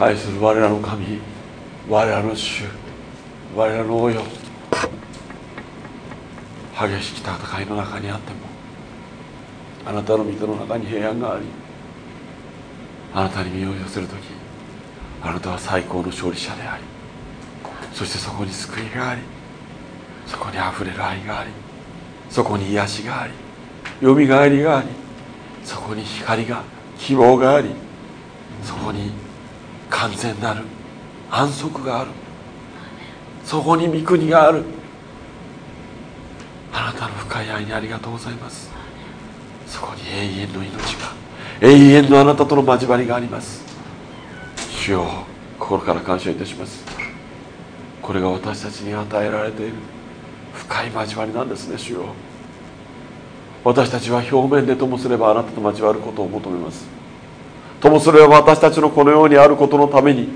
愛する我らの神我らの主我らの王よ。激しき戦いの中にあってもあなたの御手の中に平安がありあなたに身を寄せる時あなたは最高の勝利者でありそしてそこに救いがありそこにあふれる愛がありそこに癒しがありよみがえりがありそこに光が希望がありそこに完全なる。安息がある。そこに御国がある。あなたの深い愛にありがとうございます。そこに永遠の命が。永遠のあなたとの交わりがあります。主よ心から感謝いたします。これが私たちに与えられている。深い交わりなんですね主よ。私たちは表面でともすればあなたと交わることを求めます。ともすれば私たちのこのようにあることのために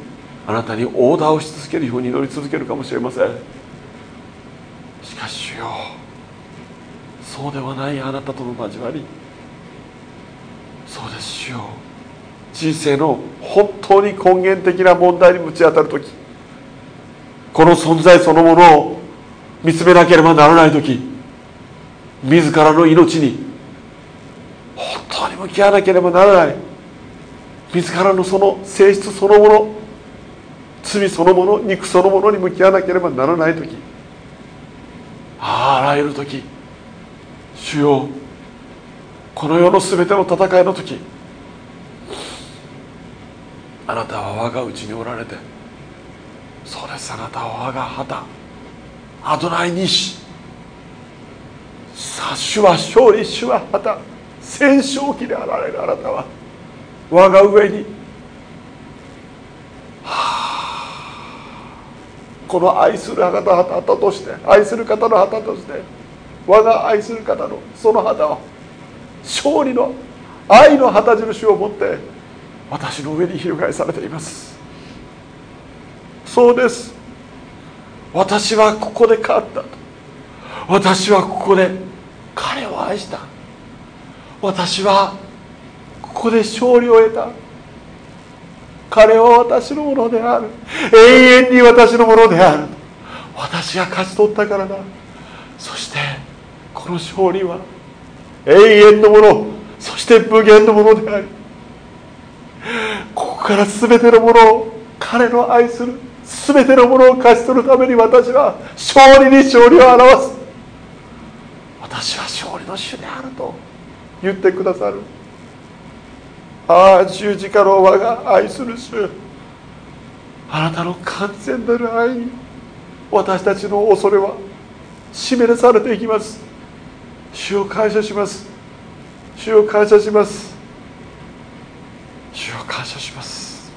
あなたにオーダーをし続けるように祈り続けるかもしれません。しかし主よそうではないあなたとの交わり。そうです主よ人生の本当に根源的な問題にぶち当たる時この存在そのものを見つめなければならない時自らの命に本当に向き合わなければならない。自らのその性質そのもの罪そのもの肉そのものに向き合わなければならない時ああらゆる時主よこの世の全ての戦いの時あなたは我がうちにおられてそうですあなたは我が旗アドナイ西さあ主は勝利主は旗戦勝記であられるあなたは我が上に、この愛する方の旗として愛する方の旗として我が愛する方のその旗を勝利の愛の旗印を持って私の上に翻されています。そうです。私はここで勝った。と私はここで彼を愛した。私はここで勝利を得た。彼は私のものである。永遠に私のものである。私が勝ち取ったからだ。そしてこの勝利は永遠のものそして無限のものでありここから全てのものを彼の愛する全てのものを勝ち取るために私は勝利に勝利を表す。私は勝利の主であると言ってくださる。ああ十字架の我が愛する主。あなたの完全なる愛に私たちの恐れは示されていきます。主を感謝します。主を感謝します。主を感謝します。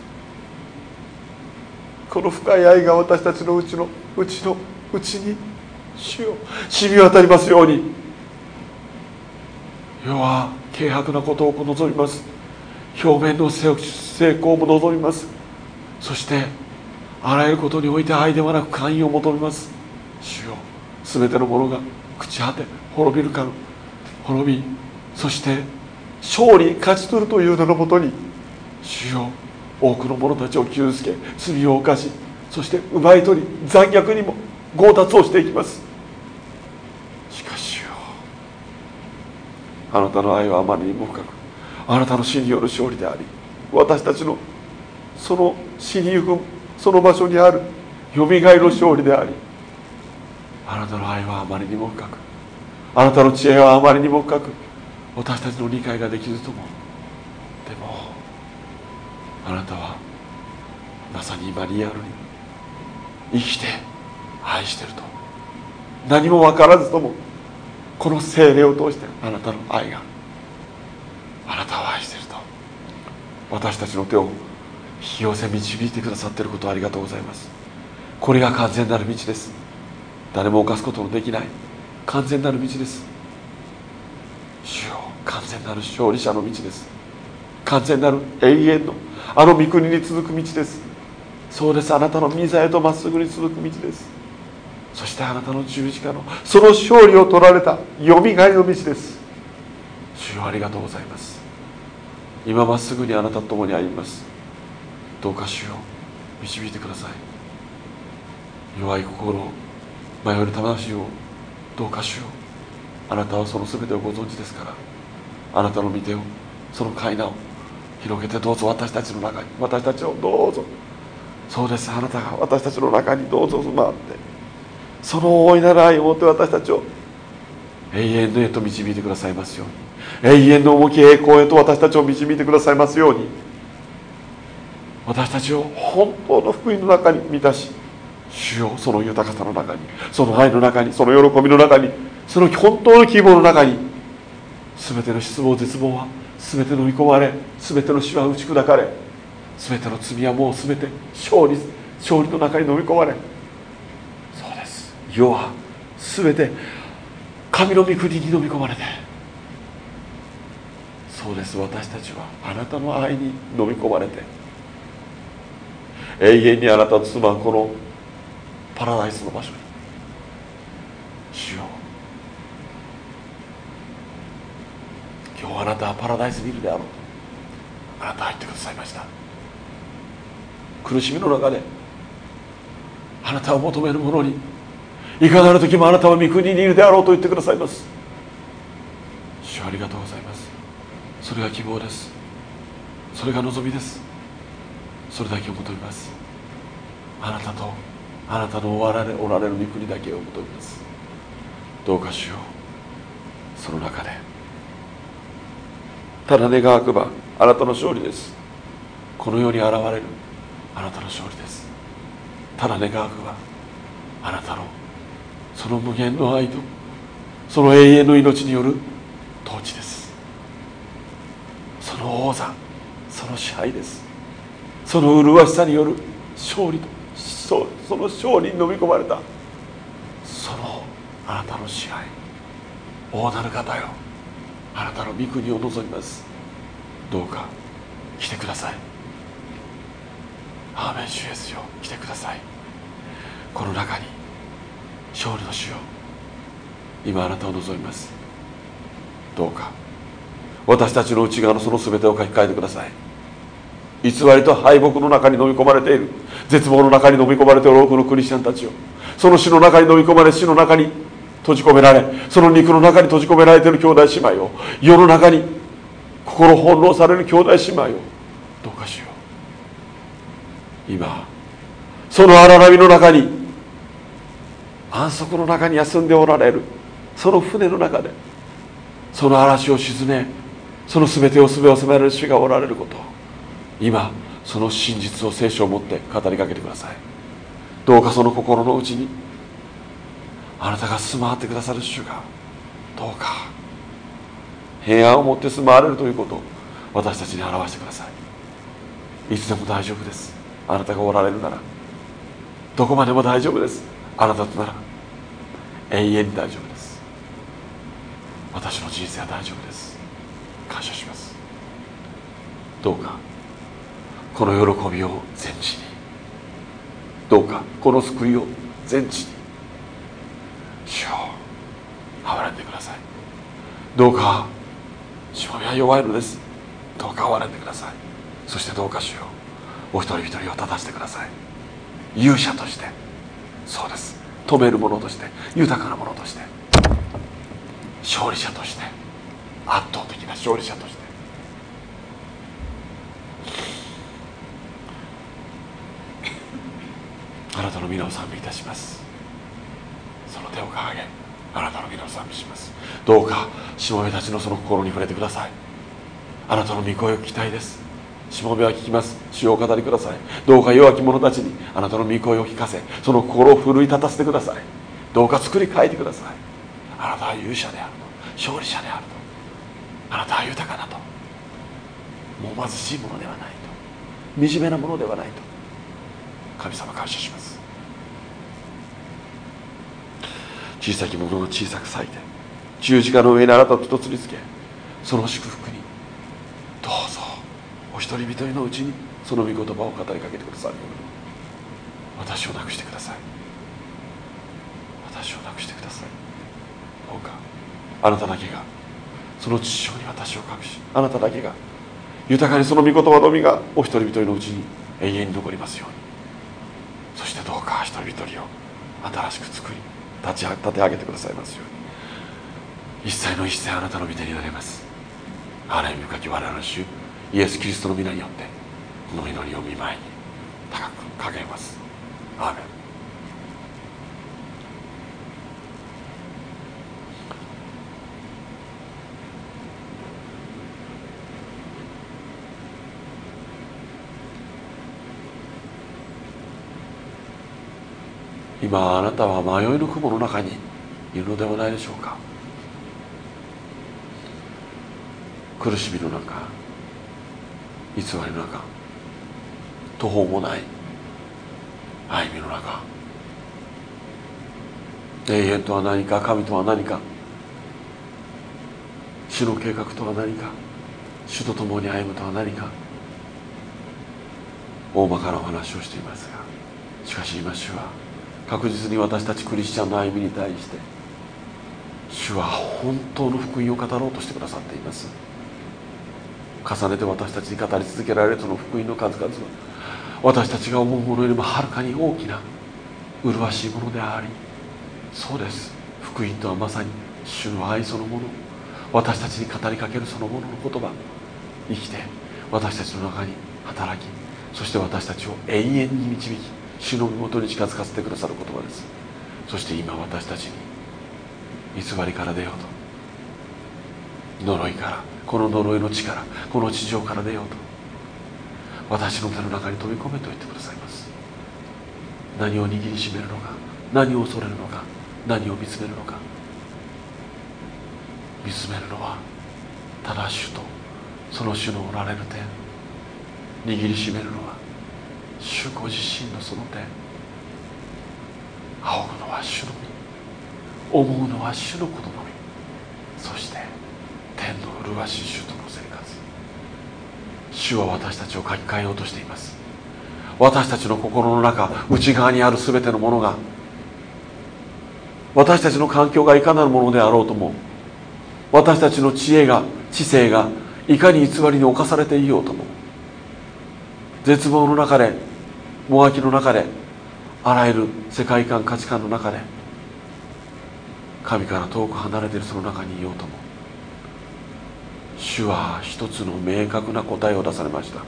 この深い愛が私たちのうちのうちのうちに主を染み渡りますように。世は軽薄なことを望みます。表面の成功も望みます。そしてあらゆることにおいて愛ではなく寛容を求めます。主よ全てのものが朽ち果て滅びるか滅びそして勝利勝ち取るという名のもとに主よ多くの者たちを傷つけ罪を犯しそして奪い取り残虐にも強奪をしていきます。しかしよあなたの愛はあまりにも深くあなたの死による勝利であり私たちのその死にゆくその場所にあるよみがえの勝利でありあなたの愛はあまりにも深くあなたの知恵はあまりにも深く私たちの理解ができずともでもあなたはまさに今リアルに生きて愛してると何も分からずともこの精霊を通してあなたの愛があなたを愛していると。私たちの手を引き寄せ導いてくださっていることをありがとうございます。これが完全なる道です。誰も犯すことのできない。完全なる道です。主よ完全なる勝利者の道です。完全なる永遠のあの御国に続く道です。そうです。あなたの御座へとまっすぐに続く道です。そしてあなたの十字架のその勝利を取られたよみがえりの道です。主よありがとうございます。今まっすぐにあなたと共に歩みます。どうか主よ導いてください。弱い心迷いる魂をどうか主よあなたはその全てをご存知ですから。あなたの御手をその階段を広げてどうぞ。私たちの中に私たちをどうぞ。そうです。あなたが私たちの中にどうぞ。回って。その大いなる愛を持って私たちを永遠のへと導いてくださいますように。永遠の重き栄光へと私たちを導いてくださいますように。私たちを本当の福音の中に満たし主よその豊かさの中にその愛の中にその喜びの中にその本当の希望の中に全ての失望絶望は全て飲み込まれ全ての死は打ち砕かれ全ての罪はもう全て勝利勝利の中に飲み込まれ。そうです。世は全て神の御国に飲み込まれてそうです私たちはあなたの愛に飲み込まれて永遠にあなたと住まうこのパラダイスの場所に主よ。今日あなたはパラダイスにいるであろうあなたは言ってくださいました苦しみの中であなたを求める者にいかなる時もあなたは御国にいるであろうと言ってくださいます。主ありがとうございます。それが希望です。それが望みです。それだけを求めます。あなたとあなたのおられおられる御国だけを求めます。どうかしよう。その中で。ただ願わくばあなたの勝利です。この世に現れるあなたの勝利です。ただ願わくばあなたのその無限の愛とその永遠の命による統治です。の王座その支配です。その麗しさによる勝利と。そその勝利に飲み込まれた。そのあなたの支配。大なる方よ。あなたの御国を望みます。どうか来てください。アーメン主イエスよ。来てください。この中に勝利の主よ。今あなたを望みます。どうか私たちの内側のその全てを書き換えてください。偽りと敗北の中に飲み込まれている。絶望の中に飲み込まれている多くのクリスチャンたちを。その死の中に飲み込まれ死の中に閉じ込められその肉の中に閉じ込められている兄弟姉妹を。世の中に心翻弄される兄弟姉妹を。どうかしよう。今その荒波の中に安息の中に休んでおられる。その船の中でその嵐を沈めその全てを全を責められる主がおられること。今その真実を聖書を持って語りかけてください。どうかその心の内にあなたが住まわってくださる主がどうか平安を持って住まわれるということを私たちに表してください。いつでも大丈夫です。あなたがおられるならどこまでも大丈夫です。あなたとなら永遠に大丈夫です。私の人生は大丈夫です。感謝します。どうかこの喜びを全地に。どうかこの救いを全地に。主を憐れんでください。どうかしもべは弱いのです。どうか憐れんでください。そしてどうか主よお一人一人を立たせてください。勇者としてそうです。止める者として豊かなものとして勝利者として。圧倒的な勝利者として。あなたの皆を賛美いたします。その手を掲げあなたの皆を賛美します。どうかしもべたちのその心に触れてください。あなたの御声を聞きたいです。しもべは聞きます。主を語りください。どうか弱き者たちにあなたの御声を聞かせその心を奮い立たせてください。どうか作り変えてください。あなたは勇者であると勝利者であると。あなたは豊かだと。もう貧しいものではないと。惨めなものではないと。神様感謝します。小さきものを小さく裂いて十字架の上にあなたと一つにつけその祝福にどうぞお一人一人のうちにその御言葉を語りかけてくださるように。私をなくしてください。私をなくしてください。どうかあなただけがその父親に私を隠しあなただけが豊かにその御言葉のみがお一人一人のうちに永遠に残りますように。そしてどうか一人一人を新しく作り立ち立て上げてくださいますように。一切の一切あなたの御手になります。荒い深き我々の主イエス・キリストの皆によってこの祈りを見舞いに高く掲げますアーメン今あなたは迷いの雲の中にいるのではないでしょうか。苦しみの中偽りの中途方もない歩みの中永遠とは何か神とは何か主の計画とは何か主と共に歩むとは何か大まかなお話をしていますがしかし今主は確実に私たちクリスチャンの歩みに対して主は本当の福音を語ろうとしてくださっています。重ねて私たちに語り続けられるその福音の数々は私たちが思うものよりもはるかに大きな麗しいものでありそうです。福音とはまさに主の愛そのもの。私たちに語りかけるそのものの言葉生きて私たちの中に働きそして私たちを永遠に導き主の身元に近づかせてくださる言葉です。そして今私たちに偽りから出ようと呪いからこの呪いの力この地上から出ようと私の手の中に飛び込めと言ってくださいます。何を握りしめるのか何を恐れるのか何を見つめるのか。見つめるのはただ主とその主のおられる点握りしめるのは主ご自身のその点仰ぐのは主のみ思うのは主のことのみそして天の麗しい主との生活。主は私たちを書き換えようとしています。私たちの心の中内側にある全てのものが私たちの環境がいかなるものであろうとも私たちの知恵が知性がいかに偽りに侵されていようとも絶望の中でもがきの中であらゆる世界観価値観の中で神から遠く離れているその中にいようとも主は一つの明確な答えを出されました。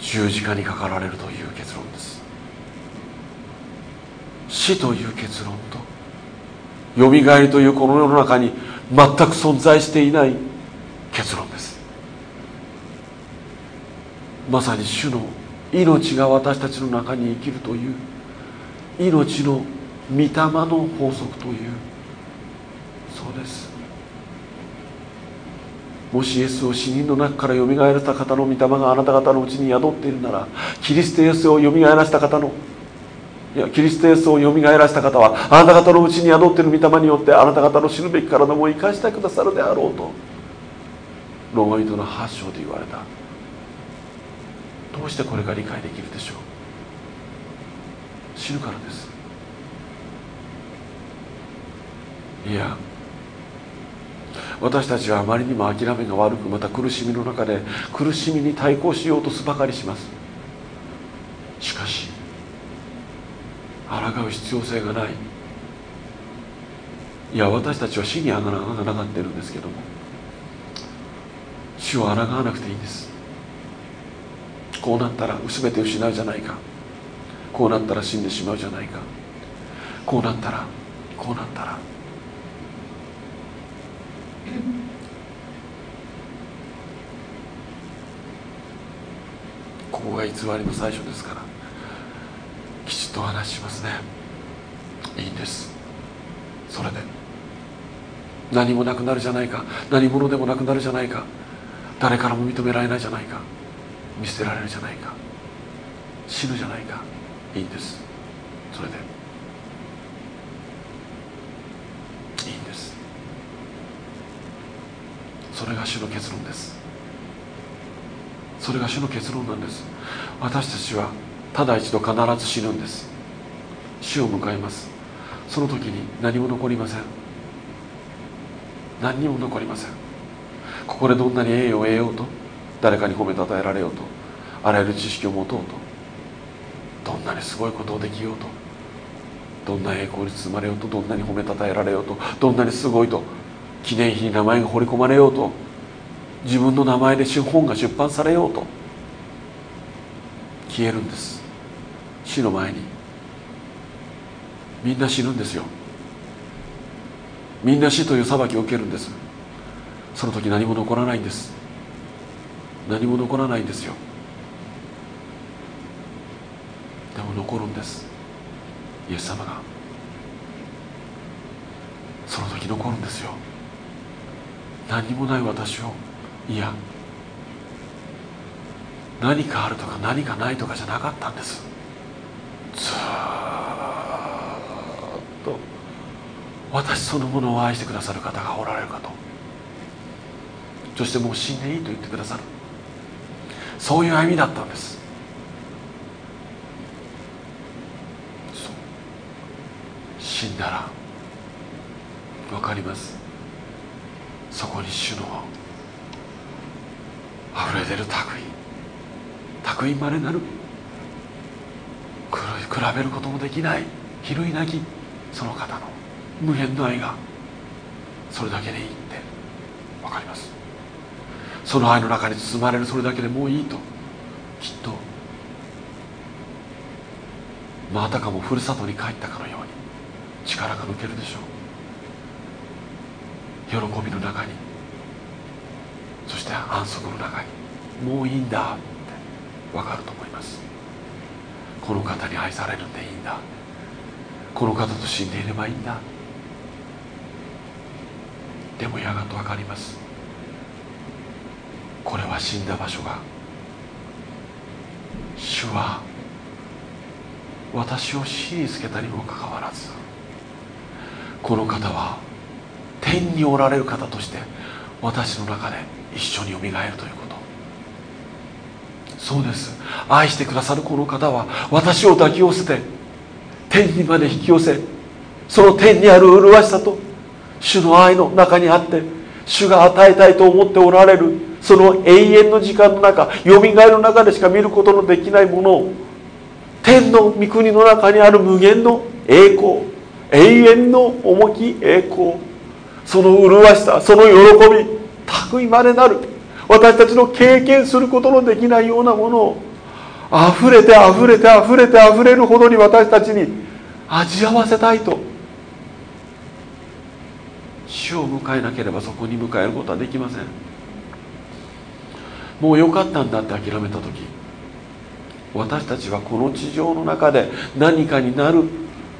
十字架にかかられるという結論です。死という結論とよみがえりというこの世の中に全く存在していない結論です。まさに主の命が私たちの中に生きるという命の御霊の法則というそうです。もしイエスを死人の中からよみがえらせた方の御霊があなた方のうちに宿っているならキリストイエスをよみがえらせた方のいやキリストイエスをよみがえらせた方はあなた方のうちに宿っている御霊によってあなた方の死ぬべき体も生かしてくださるであろうとローマ人の発祥で言われた。どうしてこれが理解できるでしょう？死ぬからです。いや私たちはあまりにも諦めが悪くまた苦しみの中で苦しみに対抗しようとすばかりします。しかし抗う必要性がない。いや私たちは死にあがながってるんですけども死を抗わなくていいんですこうなったら全て失うじゃないか。こうなったら死んでしまうじゃないか。こうなったらこうなったら。ここが偽りの最初ですからきちっと話しますね。いいんです。それで。何もなくなるじゃないか。何者でもなくなるじゃないか。誰からも認められないじゃないか。見捨てられるじゃないか。死ぬじゃないか。いいんです。それで。いいんです。それが主の結論です。それが主の結論なんです。私たちはただ一度必ず死ぬんです。死を迎えます。その時に何も残りません。何にも残りません。ここでどんなに栄誉を得ようと誰かに褒めたたえられようとあらゆる知識を持とうとどんなにすごいことをできようとどんな栄光に包まれようとどんなに褒めたたえられようとどんなにすごいと記念碑に名前が彫り込まれようと自分の名前で本が出版されようと消えるんです。死の前に。みんな死ぬんですよ。みんな死という裁きを受けるんです。その時何も残らないんです。何も残らないんですよ。でも残るんです。イエス様が。その時残るんですよ。何もない私を。いや。何かあるとか何かないとかじゃなかったんです。ずっと。私そのものを愛してくださる方がおられるかと。そしてもう死んでいいと言ってくださる。そういう歩みだったんです。死んだら分かります？そこに主の溢れ出る匠匠まれなる。比べることもできない。比類なき。その方の無限の愛がそれだけでいいって。分かります？その愛の中に包まれるそれだけでもういいと。きっとまたかもふるさとに帰ったかのように力が抜けるでしょう。喜びの中にそして安息の中にもういいんだって分かると思います。この方に愛されるんでいいんだ。この方と死んでいればいいんだ。でもやがと分かります。これは死んだ場所が。主は私を死につけたにもかかわらずこの方は天におられる方として私の中で一緒によみがえるということ。そうです。愛してくださるこの方は私を抱き寄せて天にまで引き寄せその天にある麗しさと主の愛の中にあって主が与えたいと思っておられるその永遠の時間の中よみがえの中でしか見ることのできないものを天の御国の中にある無限の栄光永遠の重き栄光その麗しさその喜び類までなる私たちの経験することのできないようなものを溢れて溢れて溢れて溢れるほどに私たちに味わわせたいと主を迎えなければそこに迎えることはできません。もう良かったんだって諦めた時私たちはこの地上の中で何かになる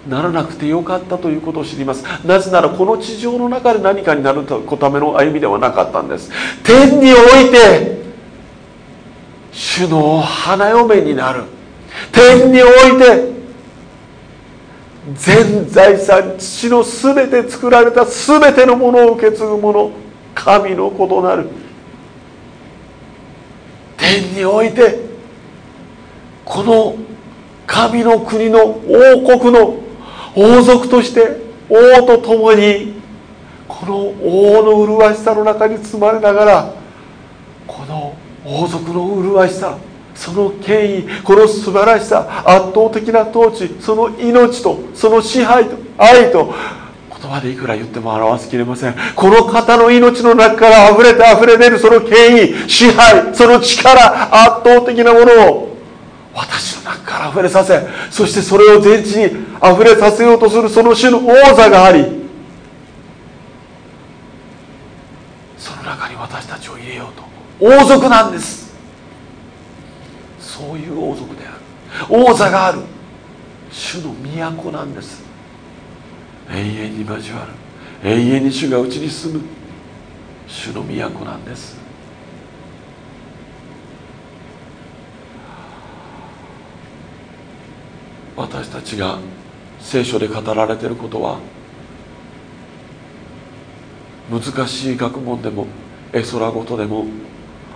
ならなくてよかったということを知ります。なぜならこの地上の中で何かになるための歩みではなかったんです。天において主の花嫁になる。天において全財産父の全て作られた全てのものを受け継ぐもの神の異なる。天においてこの神の国の王国の王族として王と共にこの王の麗しさの中に包まれながらこの王族の麗しさその権威この素晴らしさ圧倒的な統治その命とその支配と愛と葉でいくら言っても表しきれません。この方の命の中から溢れて溢れ出るその権威支配その力圧倒的なものを私の中から溢れさせそしてそれを全地に溢れさせようとするその種の王座がありその中に私たちを入れようと王族なんです。そういう王族である。王座がある。主の都なんです。永遠に交わる。永遠に主がうちに住む。主の都なんです。私たちが聖書で語られていることは難しい学問でも絵空事でも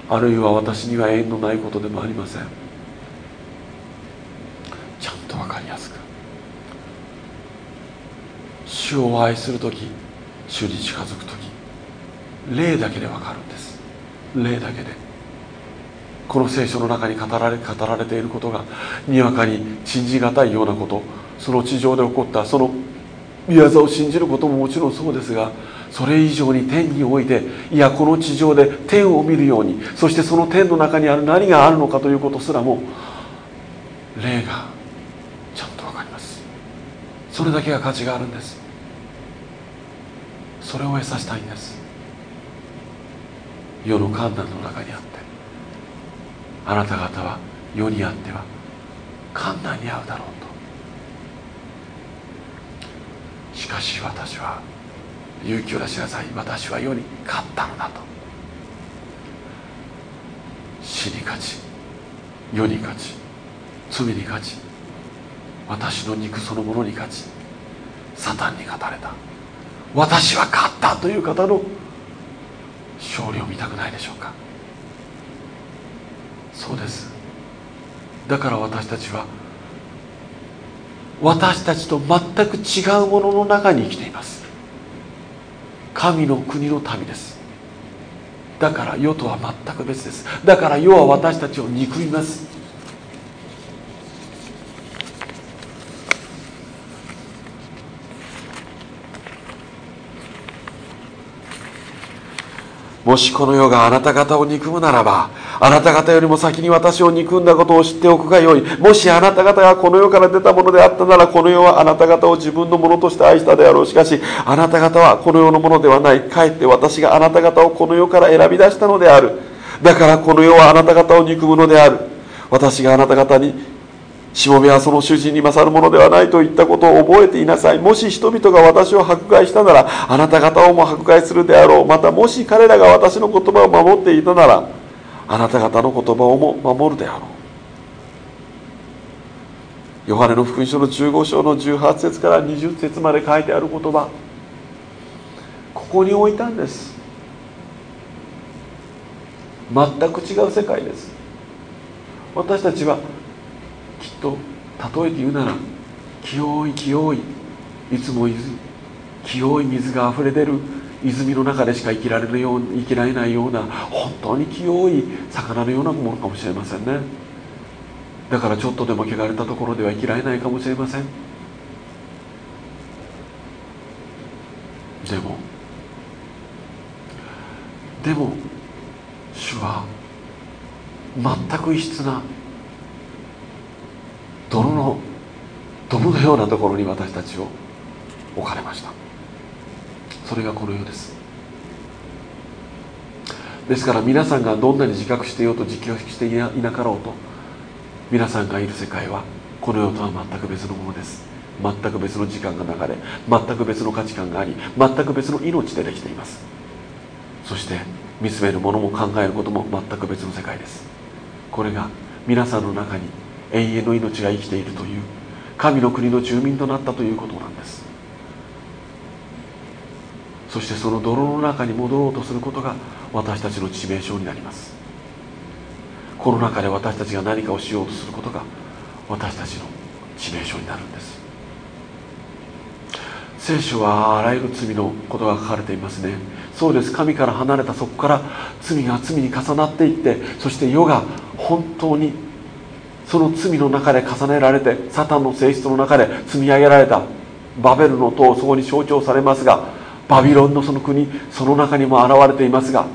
あるいは私には縁のないことでもありません。ちゃんと分かりやすく。主を愛する時主に近づく時霊だけで分かるんです。霊だけで。この聖書の中に語られ語られていることがにわかに信じがたいようなことその地上で起こったその宮沢を信じることももちろんそうですがそれ以上に天においていやこの地上で天を見るようにそしてその天の中にある何があるのかということすらも霊がちゃんと分かりますそれだけが価値があるんです。それを得させたいんです。世の観難の中にあってあなた方は世にあっては観難に遭うだろうと。しかし私は勇気を出しなさい。私は世に勝ったのだと。死に勝ち世に勝ち罪に勝ち。私の肉そのものに勝ちサタンに勝たれた。私は勝ったという方の勝利を見たくないでしょうか。そうです。だから私たちは私たちと全く違うものの中に生きています。神の国の民です。だから世とは全く別です。だから世は私たちを憎みます。もしこの世があなた方を憎むならばあなた方よりも先に私を憎んだことを知っておくがよい。もしあなた方がこの世から出たものであったならこの世はあなた方を自分のものとして愛したであろう。しかしあなた方はこの世のものではない。かえって私があなた方をこの世から選び出したのである。だからこの世はあなた方を憎むのである。私があなた方にしもべはその主人に勝るものではないといったことを覚えていなさい。もし人々が私を迫害したならあなた方をも迫害するであろう。またもし彼らが私の言葉を守っていたならあなた方の言葉をも守るであろう。ヨハネの福音書の15章の18節から20節まで書いてある言葉。ここに置いたんです。全く違う世界です。私たちはと例えて言うなら清い清いいつも清い水があふれ出る泉の中でしか生きられるよう生きられないような本当に清い魚のようなものかもしれませんね。だからちょっとでも汚れたところでは生きられないかもしれません。でもでも主は全く異質な泥のドブのようなところに私たちを置かれました。それがこの世です。ですから皆さんがどんなに自覚していようと自覚していなかろうと皆さんがいる世界はこの世とは全く別のものです。全く別の時間が流れ全く別の価値観があり全く別の命でできています。そして見つめるものも考えることも全く別の世界です。これが皆さんの中に永遠の命が生きているという神の国の住民となったということなんです。そしてその泥の中に戻ろうとすることが私たちの致命傷になります。この中で私たちが何かをしようとすることが私たちの致命傷になるんです。聖書はあらゆる罪のことが書かれていますね。そうです。神から離れたそこから罪が罪に重なっていってそして世が本当にその罪の中で重ねられてサタンの性質の中で積み上げられたバベルの塔そこに象徴されますがバビロンのその国その中にも現れていますが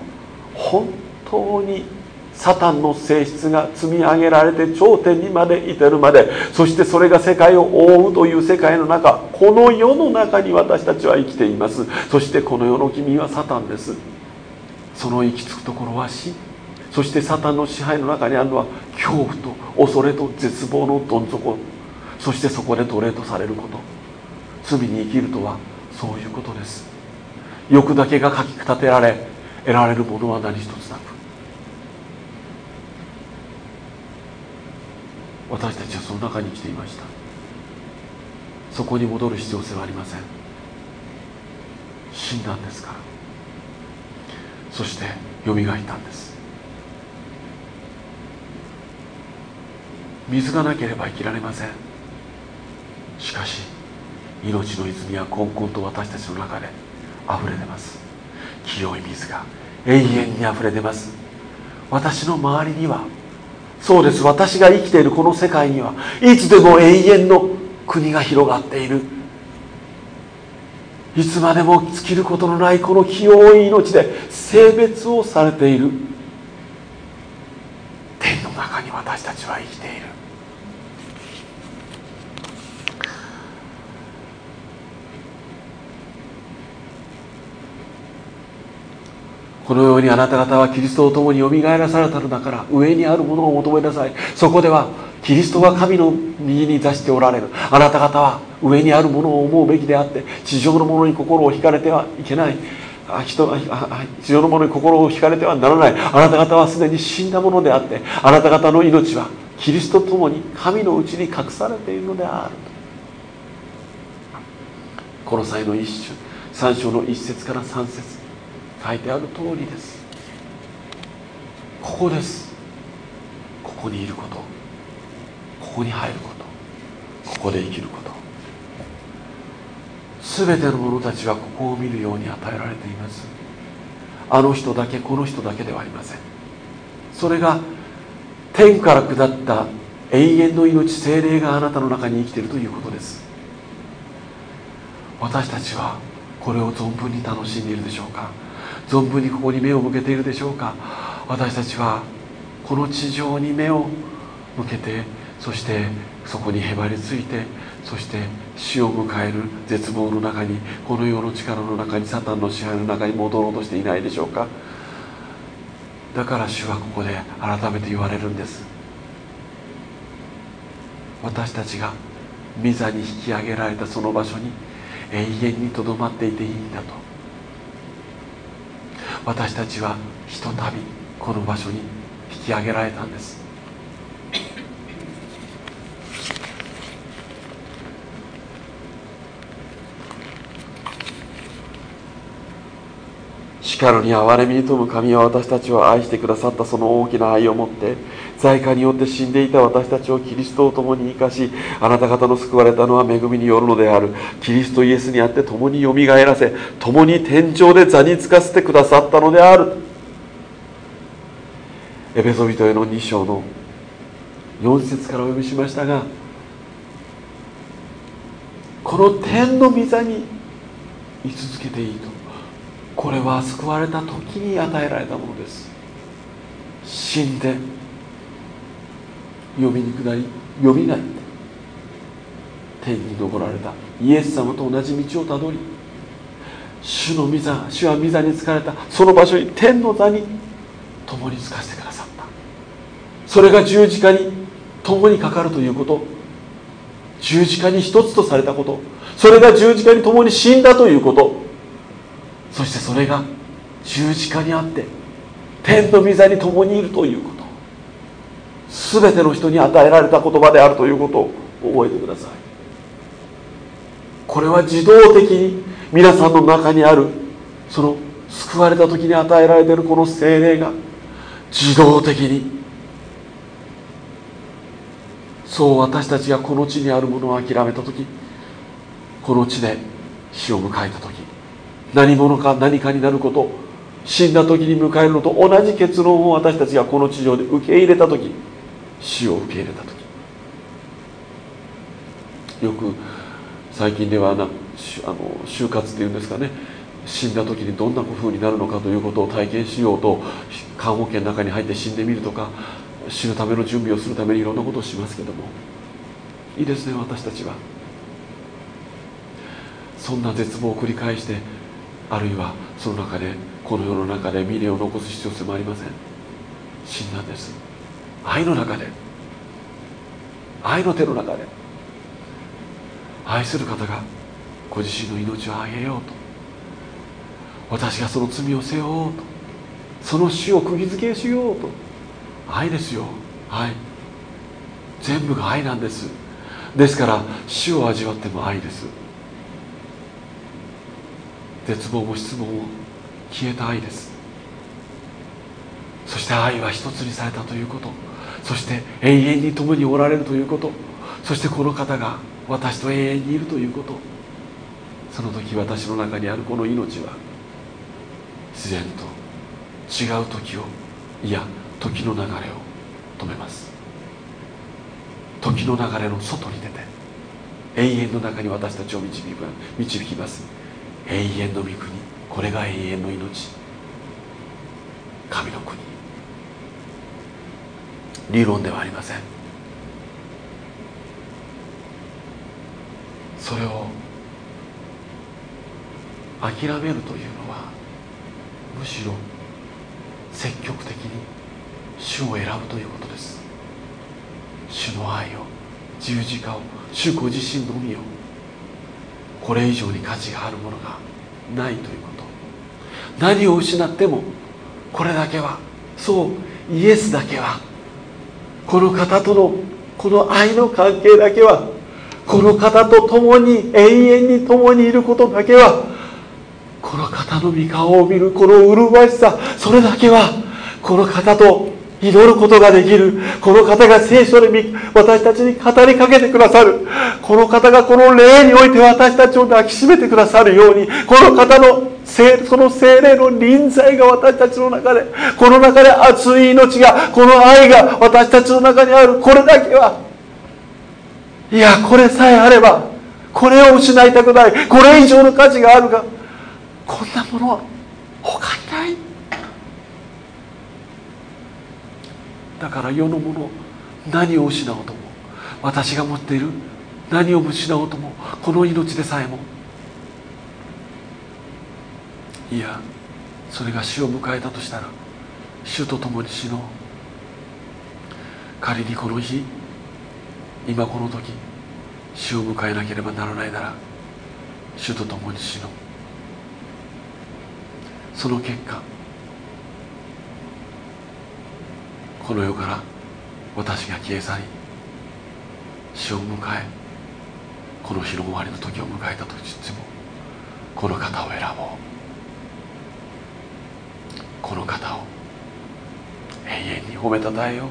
本当にサタンの性質が積み上げられて頂点にまで至るまでそしてそれが世界を覆うという世界の中この世の中に私たちは生きています。そしてこの世の君はサタンです。その行き着くところは死。そしてサタンの支配の中にあるのは恐怖と恐れと絶望のどん底。そしてそこで奴隷とされること。罪に生きるとはそういうことです。欲だけがかき立てられ得られるものは何一つなく。私たちはその中に生きていました。そこに戻る必要性はありません。死んだんですから。そしてよみがえったんです。水がなければ生きられません。しかし命の泉はこんこんと私たちの中で溢れてます。清い水が永遠に溢れてます。私の周りにはそうです。私が生きているこの世界にはいつでも永遠の国が広がっている。いつまでも尽きることのないこの清い命で性別をされている。私たちは生きている。このようにあなた方はキリストと共によみがえらされたのだから上にあるものを求めなさい。そこではキリストが神の右に座しておられる。あなた方は上にあるものを思うべきであって地上のものに心を惹かれてはいけない。人地上のものに心を惹かれてはならない。あなた方はすでに死んだものであってあなた方の命はキリストと共に神のうちに隠されているのであるこの際の一種3章の一節から3節書いてある通りです。ここです。ここにいること。ここに入ること。ここで生きること。全ての者たちはここを見るように与えられています。あの人だけこの人だけではありません。それが天から下った永遠の命精霊があなたの中に生きているということです。私たちはこれを存分に楽しんでいるでしょうか？存分にここに目を向けているでしょうか？私たちはこの地上に目を向けてそしてそこにへばりついてそして死を迎える絶望の中にこの世の力の中にサタンの支配の中に戻ろうとしていないでしょうか。だから主はここで改めて言われるんです。私たちが御座に引き上げられたその場所に永遠にとどまっていていいんだと。私たちはひとたびこの場所に引き上げられたんです。しかるに憐れみに富む神は私たちを愛してくださったその大きな愛をもって在家によって死んでいた私たちをキリストと共に生かしあなた方の救われたのは恵みによるのである。キリストイエスにあって共によみがえらせ共に天井で座につかせてくださったのである。エペソビトへの2章の4節からお読みしましたがこの天の御座に居続けていいと。これは救われた時に与えられたものです。死んで読みに下りよみがえって天に昇られた。イエス様と同じ道をたどり主の御座主は御座に疲れた。その場所に天の座に共につかせてくださった。それが十字架に共にかかるということ。十字架に一つとされたこと。それが十字架に共に死んだということ。そしてそれが十字架にあって天の御座に共にいるということ。全ての人に与えられた言葉であるということを覚えてください。これは自動的に皆さんの中にあるその救われた時に与えられているこの精霊が自動的にそう私たちがこの地にあるものを諦めた時この地で死を迎えた時何者か何かになること死んだ時に迎えるのと同じ結論を私たちがこの地上で受け入れた時死を受け入れた時。よく最近ではなあの就活っていうんですかね。死んだ時にどんな風になるのかということを体験しようと看護圏の中に入って死んでみるとか死ぬための準備をするためにいろんなことをしますけども。いいですね私たちは。そんな絶望を繰り返してあるいはその中でこの世の中で未練を残す必要性もありません。死んだんです。愛の中で。愛の手の中で。愛する方がご自身の命をあげようと。私がその罪を背負おうと。その死を釘付けしようと。愛ですよ。愛。全部が愛なんです。ですから死を味わっても愛です。絶望も失望も消えた愛です。そして愛は一つにされたということ。そして永遠に共におられるということ。そしてこの方が私と永遠にいるということ。その時私の中にあるこの命は自然と違う時をいや時の流れを止めます。時の流れの外に出て永遠の中に私たちを導き導きます。永遠の御国これが永遠の命。神の国。理論ではありません。それを諦めるというのはむしろ積極的に主を選ぶということです。主の愛を十字架を主ご自身のみを。これ以上に価値があるものがないということ。何を失ってもこれだけはそうイエスだけはこの方とのこの愛の関係だけはこの方と共に永遠に共にいることだけはこの方の御顔を見るこの麗しさそれだけはこの方と祈ることができる。この方が聖書で私たちに語りかけてくださる。この方がこの霊において私たちを抱きしめてくださるようにこの方のその精霊の臨在が私たちの中でこの中で熱い命がこの愛が私たちの中にある。これだけは。いやこれさえあればこれを失いたくない。これ以上の価値があるがこんなものは他にないだから世のもの何を失おうとも私が持っている何を失おうともこの命でさえも。いやそれが死を迎えたとしたら主と共に死のう。仮にこの日今この時死を迎えなければならないなら主と共に死のう。その結果この世から私が消え去り死を迎えこの日の終わりの時を迎えたとしてもこの方を選ぼう。この方を永遠に褒めたたえよう。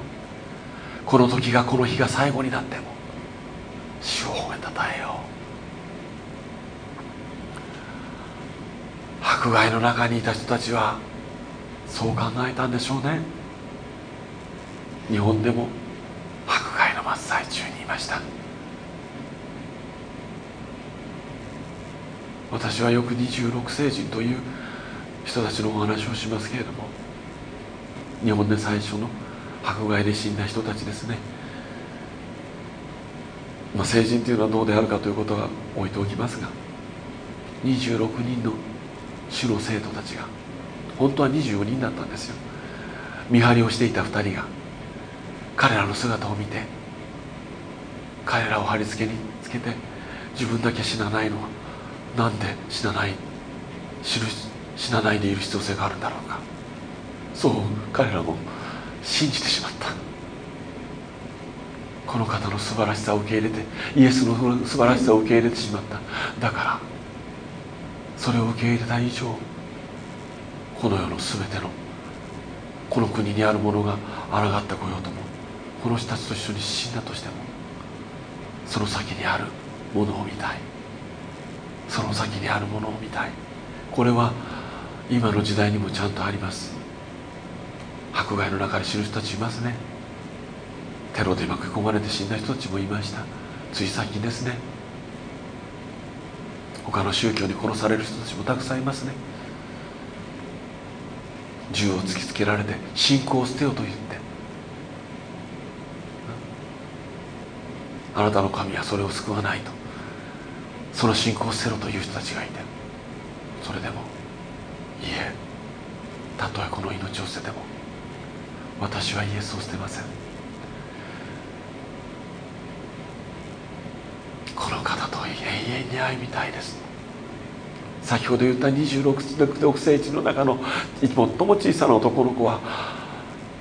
この時がこの日が最後になっても主を褒めたたえよう。迫害の中にいた人たちはそう考えたんでしょうね。日本でも迫害の真っ最中にいました。私はよく26世人という人たちのお話をしますけれども日本で最初の迫害で死んだ人たちですね、まあ、成人というのはどうであるかということは置いておきますが26人の主の生徒たちが本当は24人だったんですよ。見張りをしていた2人が彼らの姿を見て彼らを貼り付けにつけて自分だけ死なないのはなんで死なない死ぬ死なないでいる必要性があるんだろうか。そう彼らも信じてしまった。この方の素晴らしさを受け入れてイエスの素晴らしさを受け入れてしまった。だからそれを受け入れた以上この世の全てのこの国にあるものが抗ってこようともこの人たちと一緒に死んだとしてもその先にあるものを見たい。その先にあるものを見たい。これは今の時代にもちゃんとあります。迫害の中で死ぬ人たちいますね。テロで巻き込まれて死んだ人たちもいました。つい最近ですね。他の宗教に殺される人たちもたくさんいますね。銃を突きつけられて信仰を捨てようと言ってあなたの神はそれを救わないと。その信仰を捨てろという人たちがいて。それでもいえたとえこの命を捨てても私はイエスを捨てません。この方と永遠に歩みたいです。先ほど言った26世紀の中の最も小さな男の子は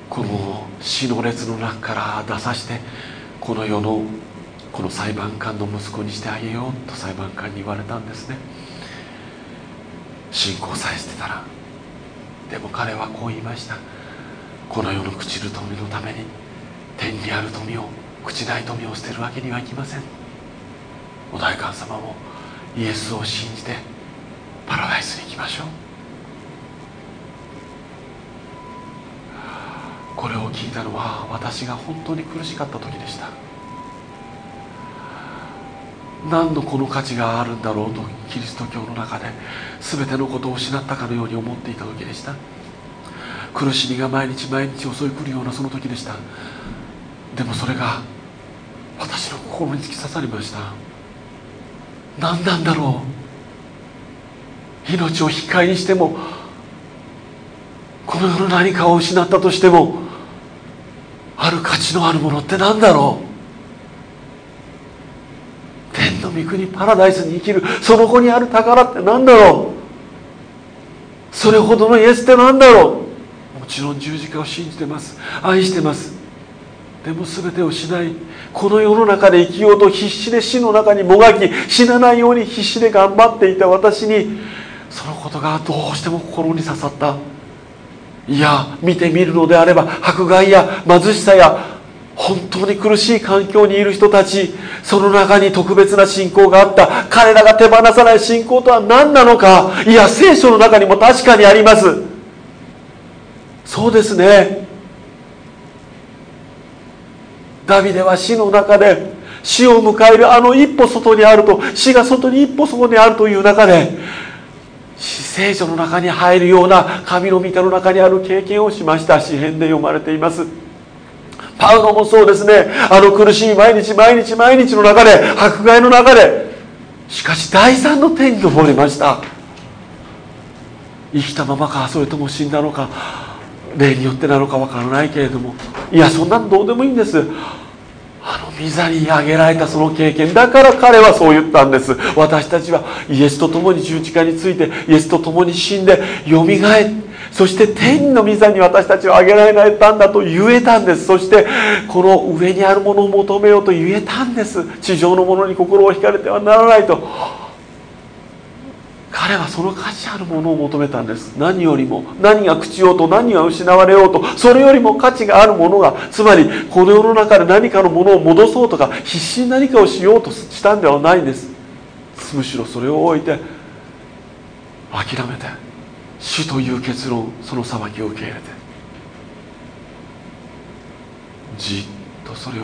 この死の列の中から出さしてこの世のこの裁判官の息子にしてあげようと裁判官に言われたんですね。信仰さえしてたらでも彼はこう言いました。この世の朽ちる富のために天にある富を朽ちない富を捨てるわけにはいきません。お代官様もイエスを信じてパラダイスに行きましょう。これを聞いたのは私が本当に苦しかった時でした。何のこの価値があるんだろうとキリスト教の中で全てのことを失ったかのように思っていた時でした。苦しみが毎日毎日襲い来るようなその時でした。でもそれが私の心に突き刺さりました。何なんだろう。命を引き換えにしてもこの世の何かを失ったとしてもある価値のあるものって何だろう天の御国パラダイスに生きるその子にある宝って何だろう？それほどのイエスって何だろう？もちろん十字架を信じてます。愛してます。でも全てを失いこの世の中で生きようと必死で死の中にもがき死なないように必死で頑張っていた私にそのことがどうしても心に刺さった。いや見てみるのであれば迫害や貧しさや本当に苦しい環境にいる人たちその中に特別な信仰があった。彼らが手放さない信仰とは何なのか。いや聖書の中にも確かにあります。そうですね。ダビデは死の中で死を迎えるあの一歩外にあると死が外に一歩外にあるという中で聖書の中に入るような神の御手の中にある経験をしました。詩篇で読まれています。パウロもそうですね。あの苦しい毎日毎日毎日の中で迫害の中でしかし第三の天に登りました。生きたままかそれとも死んだのか例によってなのかわからないけれども。いやそんなのどうでもいいんです。あの御座に挙げられたその経験だから彼はそう言ったんです。私たちはイエスと共に十字架についてイエスと共に死んでよみがえそして天の御座に私たちは挙げられたんだと言えたんです。そしてこの上にあるものを求めようと言えたんです。地上のものに心を惹かれてはならないと。彼はその価値あるものを求めたんです。何よりも何が朽ちようと何が失われようとそれよりも価値があるものがつまりこの世の中で何かのものを戻そうとか必死に何かをしようとしたんではないんです。むしろそれを置いて諦めて死という結論その裁きを受け入れて。じっとそれを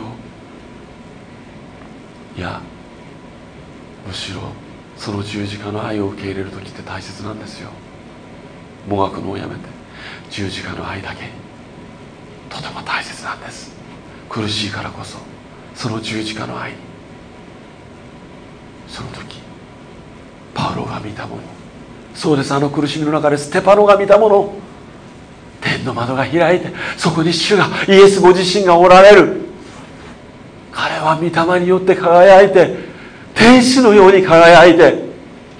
いやむしろその十字架の愛を受け入れる時って大切なんですよ。もがくのをやめて十字架の愛だけにとても大切なんです。苦しいからこそその十字架の愛。その時パウロが見たもの。そうです。あの苦しみの中でステパノが見たもの天の窓が開いてそこに主がイエスご自身がおられる。彼は御霊によって輝いて天使のように輝いて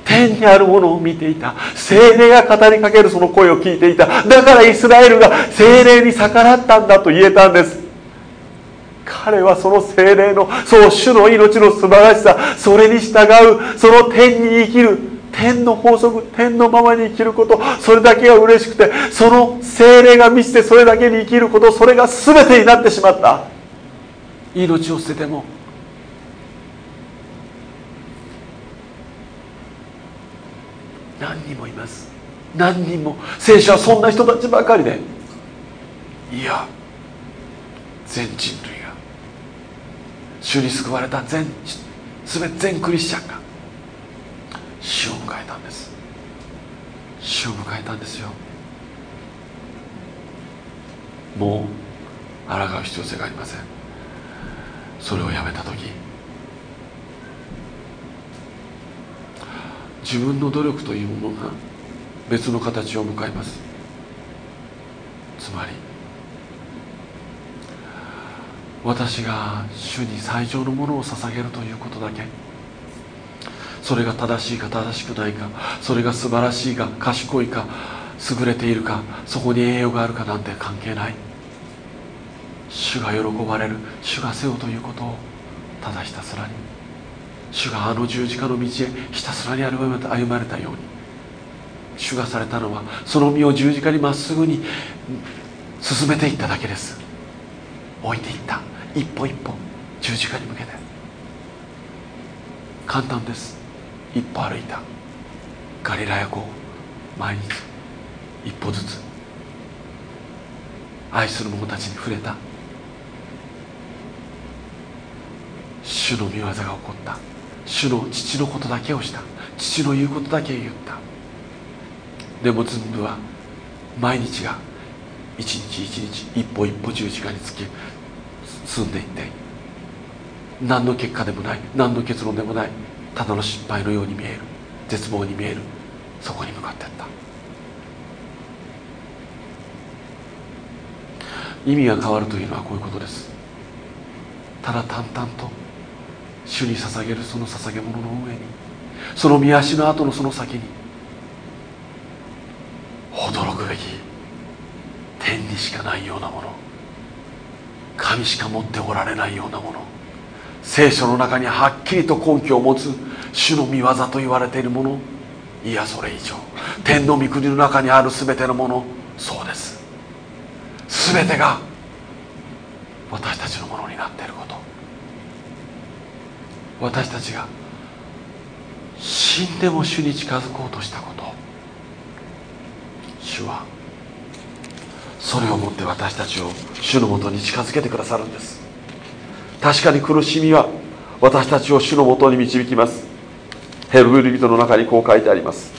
天にあるものを見ていた。精霊が語りかけるその声を聞いていた。だからイスラエルが精霊に逆らったんだと言えたんです。彼はその精霊のそう主の命の素晴らしさそれに従うその天に生きる天の法則天のままに生きることそれだけが嬉しくてその精霊が満ちてそれだけに生きることそれが全てになってしまった。命を捨てても何人もいます。何人も。聖書はそんな人たちばかりで。いや全人類が。主に救われた全全全クリスチャンが。死を迎えたんです。死を迎えたんですよ。もう抗う必要性がありません。それをやめた時。自分の努力というものが別の形を迎えます。つまり私が主に最上のものを捧げるということだけ。それが正しいか正しくないかそれが素晴らしいか賢いか優れているかそこに栄養があるかなんて関係ない。主が喜ばれる主がせよということをただひたすらに。主があの十字架の道へひたすらに歩まれたように。主がされたのはその身を十字架にまっすぐに進めていっただけです。置いていった。一歩一歩十字架に向けて。簡単です。一歩歩いた。ガリラヤ湖毎日一歩ずつ。愛する者たちに触れた。主の御業が起こった。主の父のことだけをした。父の言うことだけ言った。でも全部は毎日が一日一日一歩一歩十字架につき進んでいって。何の結果でもない。何の結論でもない。ただの失敗のように見える。絶望に見える。そこに向かっていった。意味が変わるというのはこういうことです。ただ淡々と主に捧げるその捧げ物の上にその見足の後のその先に驚くべき天にしかないようなもの神しか持っておられないようなもの聖書の中にはっきりと根拠を持つ主の御業と言われているもの。いやそれ以上。天の御国の中にある全てのもの。そうです。全てが私たちのものになっていること。私たちが死んでも主に近づこうとしたこと。主はそれをもって私たちを主のもとに近づけてくださるんです。確かに苦しみは私たちを主のもとに導きます。ヘブル人の中にこう書いてあります。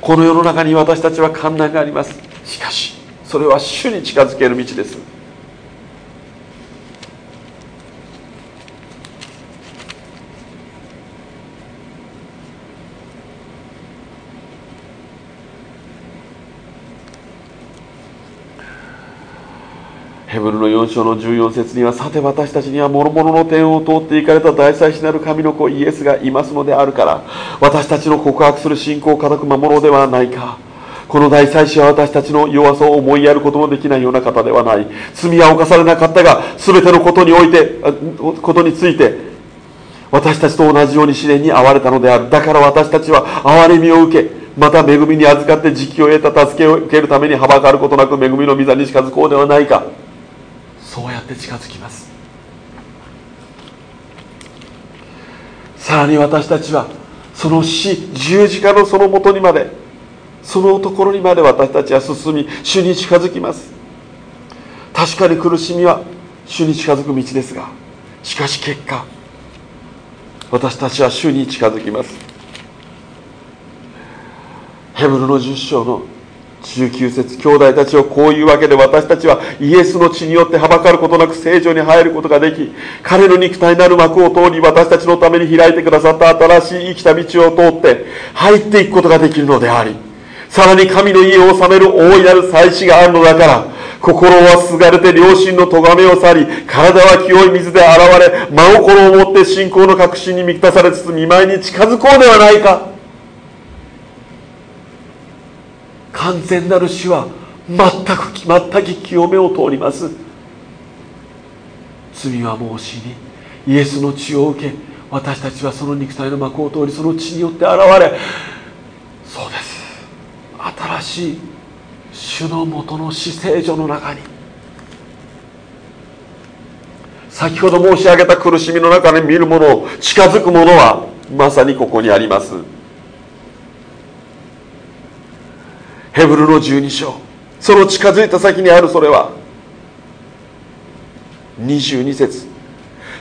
この世の中に私たちは観難があります。しかしそれは主に近づける道です。ブルの4章の14節にはさて私たちには諸々の点を通っていかれた大祭司なる神の子イエスがいますのであるから私たちの告白する信仰を固く守ろうではないか。この大祭司は私たちの弱さを思いやることもできないような方ではない。罪は犯されなかったが全てのことにおいてことについて私たちと同じように試練に遭われたのである。だから私たちは憐れみを受けまた恵みに預かって時期を得た助けを受けるためにはばかることなく恵みの御座に近づこうではないか。って近づきます。さらに私たちはその死十字架のそのもとにまでそのところにまで私たちは進み主に近づきます。確かに苦しみは主に近づく道ですがしかし結果私たちは主に近づきます。ヘブルの10章の19節兄弟たちをこういうわけで私たちはイエスの血によってはばかることなく聖女に入ることができ彼の肉体なる幕を通り私たちのために開いてくださった新しい生きた道を通って入っていくことができるのでありさらに神の家を治める大いなる祭司があるのだから心はすがれて良心の咎めを去り体は清い水で洗われ真心を持って信仰の確信に満たされつつ見舞いに近づこうではないか。完全なる死は全く全く清めを通ります。罪はもう死にイエスの血を受け私たちはその肉体の幕を通りその血によって現れそうです。新しい主のもとの死聖所の中に。先ほど申し上げた苦しみの中で見るものを近づくものはまさにここにあります。ヘブルの12章。その近づいた先にあるそれは。22節。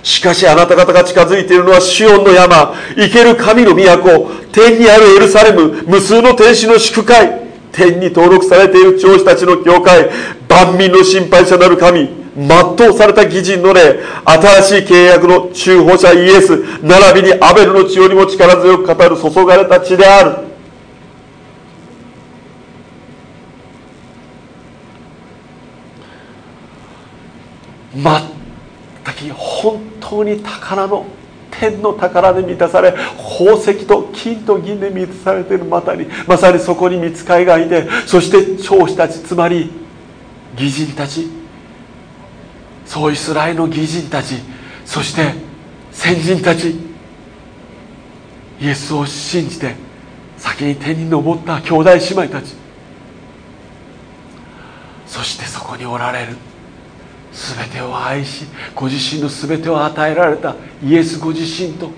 しかしあなた方が近づいているのはシオンの山。生ける神の都。天にあるエルサレム。無数の天使の祝会。天に登録されている長子たちの教会。万民の心配者なる神。全うされた義人の霊。新しい契約の中保者イエス。並びにアベルの血よりも力強く語る注がれた血である。全く本当に宝の天の宝で満たされ宝石と金と銀で満たされているまたにまさにそこに見つかいがいてそして長子たちつまり義人たちそうイスラエルの義人たちそして先人たちイエスを信じて先に天に昇った兄弟姉妹たちそしてそこにおられる。全てを愛しご自身の全てを与えられたイエスご自身と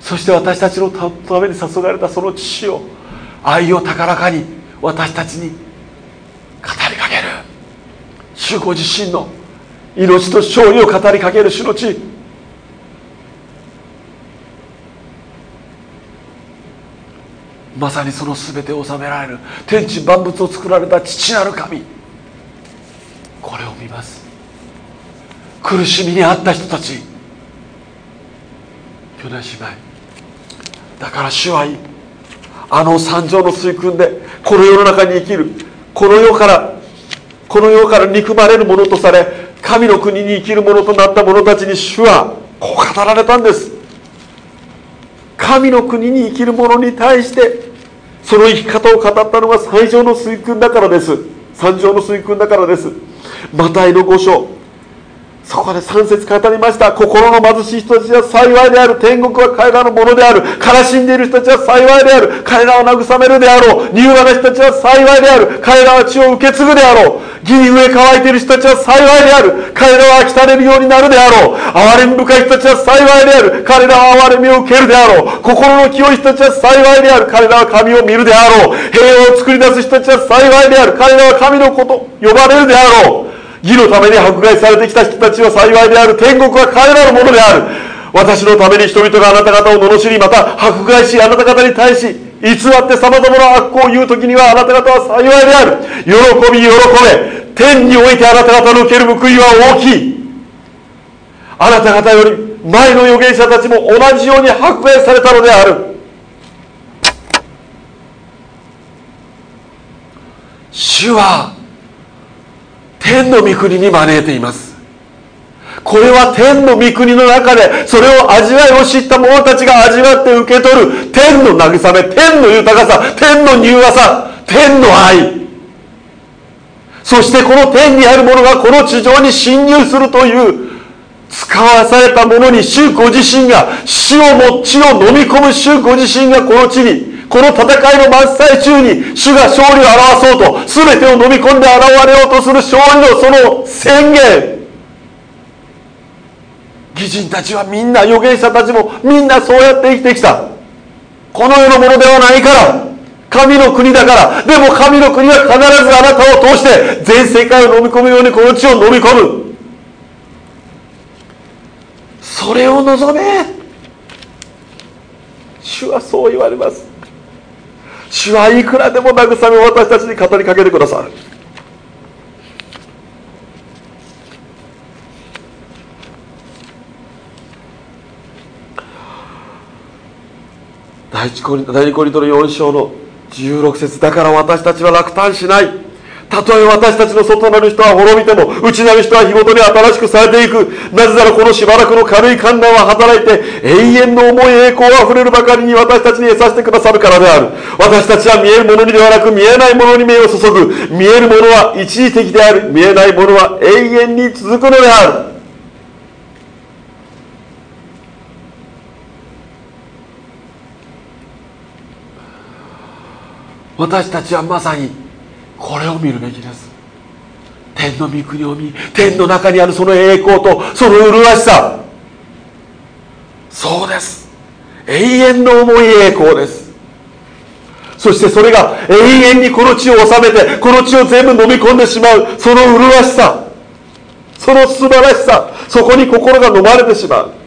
そして私たちのために注がれたその父を愛を高らかに私たちに語りかける主ご自身の命と勝利を語りかける主の地まさにその全てを治められる天地万物を作られた父なる神。これを見ます。苦しみにあった人たち。兄弟姉妹だから主はあの惨状の水訓でこの世の中に生きる。この世からこの世から憎まれるものとされ神の国に生きる者となった者たちに主はこう語られたんです。神の国に生きる者に対してその生き方を語ったのが最上の水訓だからです。三条の水訓だからです。マタイの五章。そこで3節語りました。心の貧しい人たちは幸いである。天国は彼らのものである。悲しんでいる人たちは幸いである。彼らを慰めるであろう。柔和な人たちは幸いである。彼らは血を受け継ぐであろう。義に上乾いている人たちは幸いである。彼らは飽きたれるようになるであろう。憐れみ深い人たちは幸いである。彼らは憐れみを受けるであろう。心の清い人たちは幸いである。彼らは神を見るであろう。平和を作り出す人たちは幸いである。彼らは神のこと呼ばれるであろう。義のために迫害されてきた人たちは幸いである。天国は彼らのものである。私のために人々があなた方を罵りまた迫害しあなた方に対し偽って様々な悪行を言う時にはあなた方は幸いである。喜び喜べ。天においてあなた方の受ける報いは大きい。あなた方より前の預言者たちも同じように迫害されたのである。主は天の御国に招いています。これは天の御国の中でそれを味わいを知った者たちが味わって受け取る天の慰め天の豊かさ天の柔和さ天の愛。そしてこの天にあるものがこの地上に侵入するという使わされたものに主ご自身が死をも血を飲み込む主ご自身がこの地にこの戦いの真っ最中に主が勝利を表そうと全てを飲み込んで現れようとする勝利のその宣言。義人たちはみんな預言者たちもみんなそうやって生きてきた。この世のものではないから神の国だからでも神の国は必ずあなたを通して全世界を飲み込むようにこの地を飲み込む。それを望め。主はそう言われます。主はいくらでも慰めを私たちに語りかけてくださる。第一コリ第二コリトの4章の16節。だから私たちは落胆しない。たとえ私たちの外なる人は滅びても内なる人は日ごとに新しくされていく。なぜならこのしばらくの軽い観覧は働いて永遠の重い栄光あふれるばかりに私たちに得させてくださるからである。私たちは見えるものにではなく見えないものに目を注ぐ。見えるものは一時的である。見えないものは永遠に続くのである。私たちはまさにこれを見るべきです。天の御国を見天の中にあるその栄光とその麗しさ。そうです。永遠の重い栄光です。そしてそれが永遠にこの地を治めてこの地を全部飲み込んでしまうその麗しさ。その素晴らしさ。そこに心が飲まれてしまう。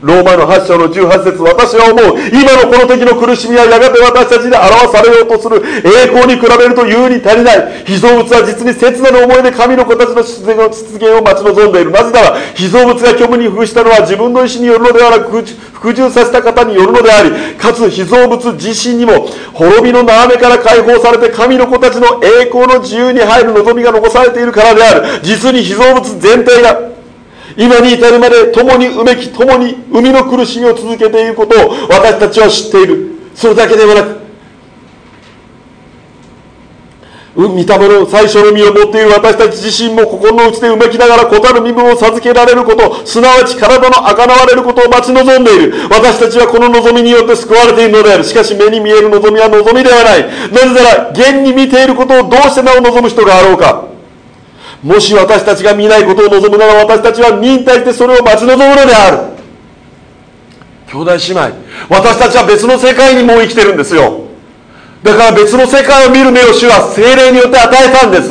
ローマの8章の18節私は思う今のこの時の苦しみはやがて私たちで表されようとする栄光に比べると優に足りない。被造物は実に切なる思いで神の子たちの出現を待ち望んでいるなぜなら被造物が虚無に服したのは自分の意思によるのではなく服従させた方によるのでありかつ被造物自身にも滅びの縄目から解放されて神の子たちの栄光の自由に入る望みが残されているからである。実に被造物全体が今に至るまで共にうめき共に生みの苦しみを続けていることを私たちは知っている。それだけではなく御霊の最初の身を持っている私たち自身も心の内でうめきながら子たる身分を授けられることすなわち体のあかなわれることを待ち望んでいる。私たちはこの望みによって救われているのである。しかし目に見える望みは望みではない。なぜなら現に見ていることをどうしてなお望む人があろうか。もし私たちが見ないことを望むなら私たちは忍耐してそれを待ち望むのである。兄弟姉妹私たちは別の世界にもう生きてるんですよ。だから別の世界を見る目を主は精霊によって与えたんです。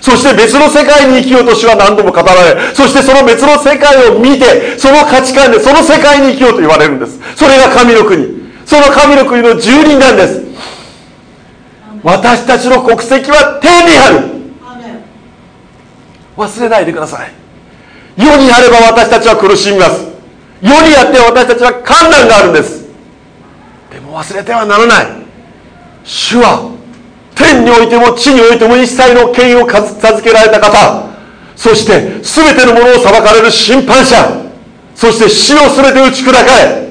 そして別の世界に生きようと主は何度も語られそしてその別の世界を見てその価値観でその世界に生きようと言われるんです。それが神の国。その神の国の住人なんです。私たちの国籍は天にある。忘れないでください。世にあれば私たちは苦しみます。世にあって私たちは困難があるんです。でも忘れてはならない。主は天においても地においても一切の権威を授けられた方。そして全てのものを裁かれる審判者。そして死を全て打ち砕かれ。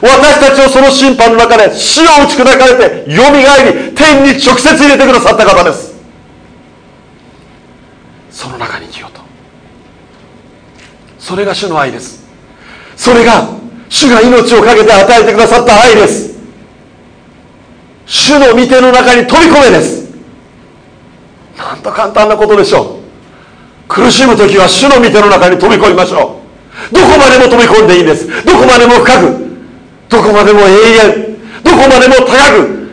私たちをその審判の中で死を打ち砕かれてよみがえり天に直接入れてくださった方です。その中に生きようと。それが主の愛です。それが主が命を懸けて与えてくださった愛です。主の御手の中に飛び込めです。なんと簡単なことでしょう。苦しむ時は主の御手の中に飛び込みましょう。どこまでも飛び込んでいいんです。どこまでも深く。どこまでも永遠。どこまでも高く。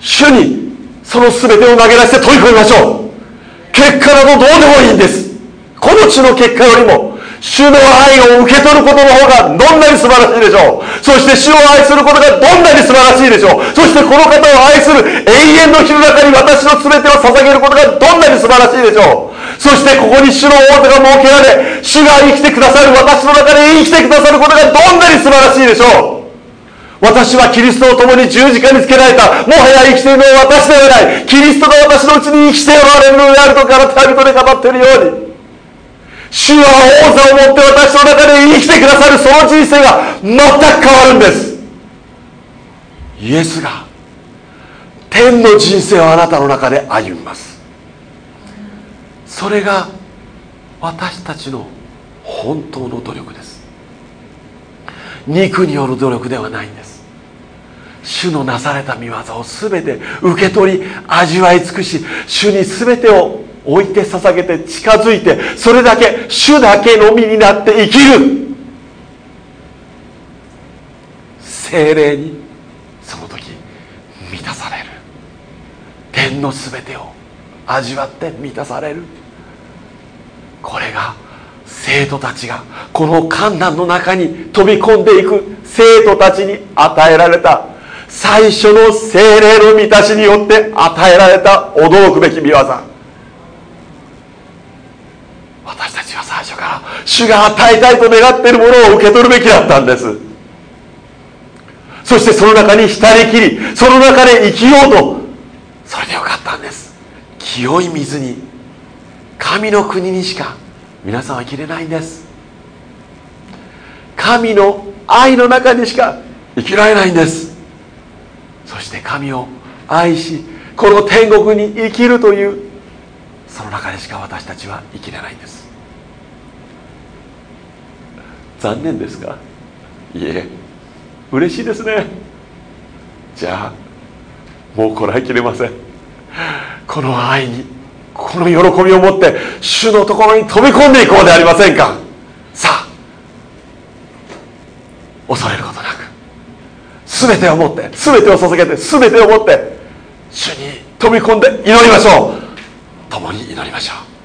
主にその全てを投げ出して飛び込みましょう。結果などどうでもいいんです。この地の結果よりも主の愛を受け取ることの方がどんなに素晴らしいでしょう。そして主を愛することがどんなに素晴らしいでしょう。そしてこの方を愛する永遠の日の中に私の全てを捧げることがどんなに素晴らしいでしょう。そしてここに主の王手が設けられ主が生きてくださる私の中で生きてくださることがどんなに素晴らしいでしょう。私はキリストと共に十字架につけられた。もはや生きているのは私ではない。キリストが私のうちに生きておられるのであるとから旅人で語っているように。主は王座を持って私の中で生きてくださるその人生が全く変わるんです。イエスが天の人生をあなたの中で歩みます。それが私たちの本当の努力です。肉による努力ではないんです。主のなされた見業を全て受け取り味わい尽くし主に全てを置いて捧げて近づいてそれだけ主だけのみになって生きる。精霊にその時満たされる。天の全てを味わって満たされる。これが生徒たちがこの観難の中に飛び込んでいく生徒たちに与えられた最初の精霊の満たしによって与えられた驚くべき見業。私たちは最初から主が与えたいと願っているものを受け取るべきだったんです。そしてその中に浸りきりその中で生きようとそれでよかったんです。清い水に神の国にしか皆さんは生きれないんです。神の愛の中にしか生きられないんです。そして神を愛しこの天国に生きるというその中でしか私たちは生きれないんです。残念ですかいえ嬉しいですね。じゃあもうこらえきれません。この愛にこの喜びを持って主のところに飛び込んでいこうではありませんか。さあ恐れること。全てを持って全てを捧げて全てを持って主に飛び込んで祈りましょう。共に祈りましょう。